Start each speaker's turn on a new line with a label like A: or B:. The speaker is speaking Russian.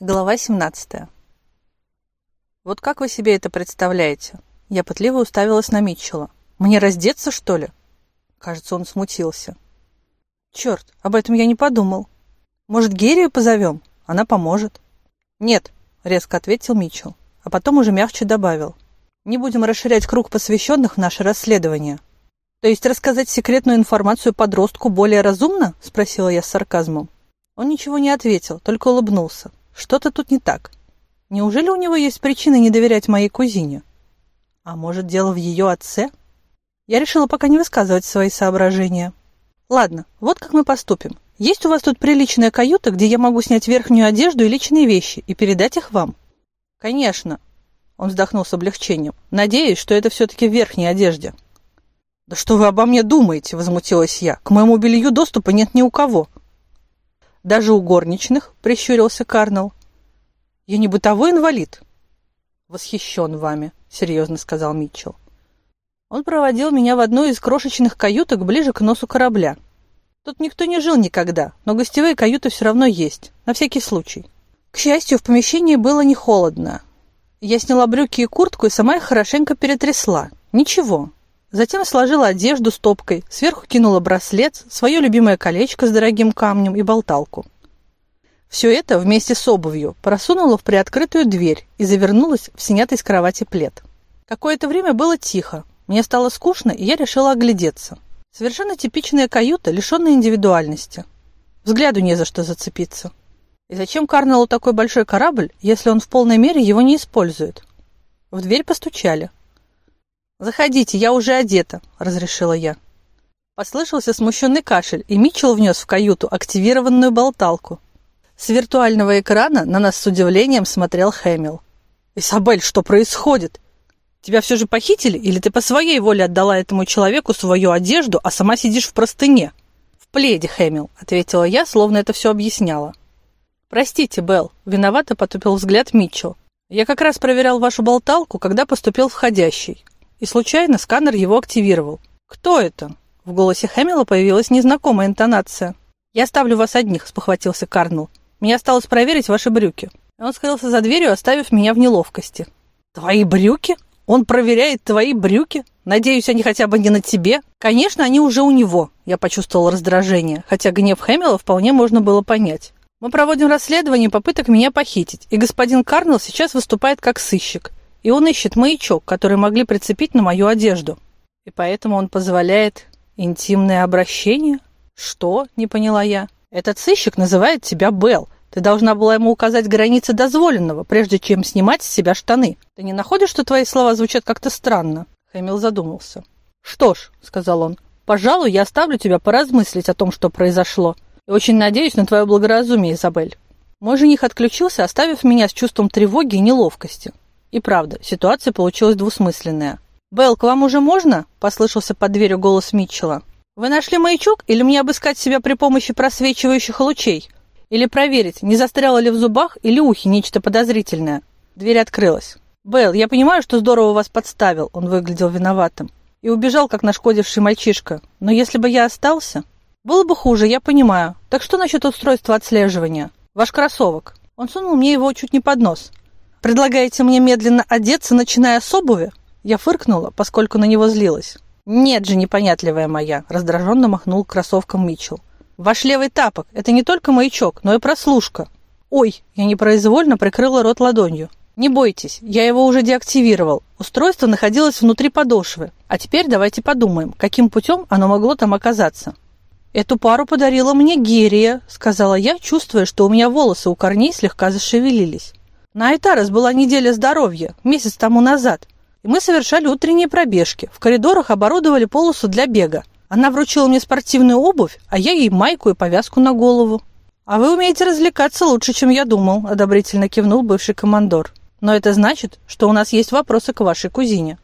A: Глава 17. Вот как вы себе это представляете? Я пытливо уставилась на Митчелла. Мне раздеться, что ли? Кажется, он смутился. Черт, об этом я не подумал. Может, Герию позовем? Она поможет. Нет, резко ответил Митчелл, а потом уже мягче добавил. Не будем расширять круг посвященных в наше расследование. То есть рассказать секретную информацию подростку более разумно? Спросила я с сарказмом. Он ничего не ответил, только улыбнулся. Что-то тут не так. Неужели у него есть причины не доверять моей кузине? А может, дело в ее отце? Я решила пока не высказывать свои соображения. Ладно, вот как мы поступим. Есть у вас тут приличная каюта, где я могу снять верхнюю одежду и личные вещи и передать их вам? Конечно. Он вздохнул с облегчением. Надеюсь, что это все-таки в верхней одежде. Да что вы обо мне думаете, возмутилась я. К моему белью доступа нет ни у кого. Даже у горничных, прищурился Карнелл. Я не бытовой инвалид. Восхищен вами, серьезно сказал Митчелл. Он проводил меня в одну из крошечных каюток ближе к носу корабля. Тут никто не жил никогда, но гостевые каюты все равно есть, на всякий случай. К счастью, в помещении было не холодно. Я сняла брюки и куртку и сама их хорошенько перетрясла. Ничего, Затем сложила одежду стопкой, сверху кинула браслет, свое любимое колечко с дорогим камнем и болталку. Все это вместе с обувью просунула в приоткрытую дверь и завернулась в снятый с кровати плед. Какое-то время было тихо. Мне стало скучно, и я решила оглядеться. Совершенно типичная каюта, лишенная индивидуальности. Взгляду не за что зацепиться. И зачем Карнеллу такой большой корабль, если он в полной мере его не использует? В дверь постучали. «Заходите, я уже одета», — разрешила я. Послышался смущенный кашель, и Митчелл внес в каюту активированную болталку. С виртуального экрана на нас с удивлением смотрел Хэмилл. «Исабель, что происходит? Тебя все же похитили, или ты по своей воле отдала этому человеку свою одежду, а сама сидишь в простыне?» «В пледе, Хэмилл», — ответила я, словно это все объясняла. «Простите, Белл», — виновато потупил взгляд Митчелл. «Я как раз проверял вашу болталку, когда поступил входящий и случайно сканер его активировал. «Кто это?» В голосе Хэмилла появилась незнакомая интонация. «Я оставлю вас одних», — спохватился Карнелл. «Мне осталось проверить ваши брюки». Он скрылся за дверью, оставив меня в неловкости. «Твои брюки? Он проверяет твои брюки? Надеюсь, они хотя бы не на тебе?» «Конечно, они уже у него», — я почувствовал раздражение, хотя гнев Хэмилла вполне можно было понять. «Мы проводим расследование попыток меня похитить, и господин Карнелл сейчас выступает как сыщик и он ищет маячок, который могли прицепить на мою одежду. И поэтому он позволяет интимное обращение? Что? Не поняла я. Этот сыщик называет тебя Белл. Ты должна была ему указать границы дозволенного, прежде чем снимать с себя штаны. Ты не находишь, что твои слова звучат как-то странно? Хэмилл задумался. Что ж, сказал он, пожалуй, я оставлю тебя поразмыслить о том, что произошло. И очень надеюсь на твое благоразумие, Изабель. Мой жених отключился, оставив меня с чувством тревоги и неловкости. И правда, ситуация получилась двусмысленная. «Белл, к вам уже можно?» – послышался под дверью голос Митчелла. «Вы нашли маячок или мне обыскать себя при помощи просвечивающих лучей? Или проверить, не застряло ли в зубах или ухе нечто подозрительное?» Дверь открылась. «Белл, я понимаю, что здорово вас подставил», – он выглядел виноватым. «И убежал, как нашкодивший мальчишка. Но если бы я остался...» «Было бы хуже, я понимаю. Так что насчет устройства отслеживания? Ваш кроссовок». Он сунул мне его чуть не под нос. Предлагаете мне медленно одеться, начиная с обуви? Я фыркнула, поскольку на него злилась. Нет же, непонятливая моя, раздраженно махнул кроссовком Митчелл. Ваш левый тапок – это не только маячок, но и прослушка. Ой, я непроизвольно прикрыла рот ладонью. Не бойтесь, я его уже деактивировал. Устройство находилось внутри подошвы. А теперь давайте подумаем, каким путем оно могло там оказаться. Эту пару подарила мне Герия, сказала я, чувствуя, что у меня волосы у корней слегка зашевелились. На Айтарес была неделя здоровья, месяц тому назад. И мы совершали утренние пробежки. В коридорах оборудовали полосу для бега. Она вручила мне спортивную обувь, а я ей майку и повязку на голову. «А вы умеете развлекаться лучше, чем я думал», – одобрительно кивнул бывший командор. «Но это значит, что у нас есть вопросы к вашей кузине».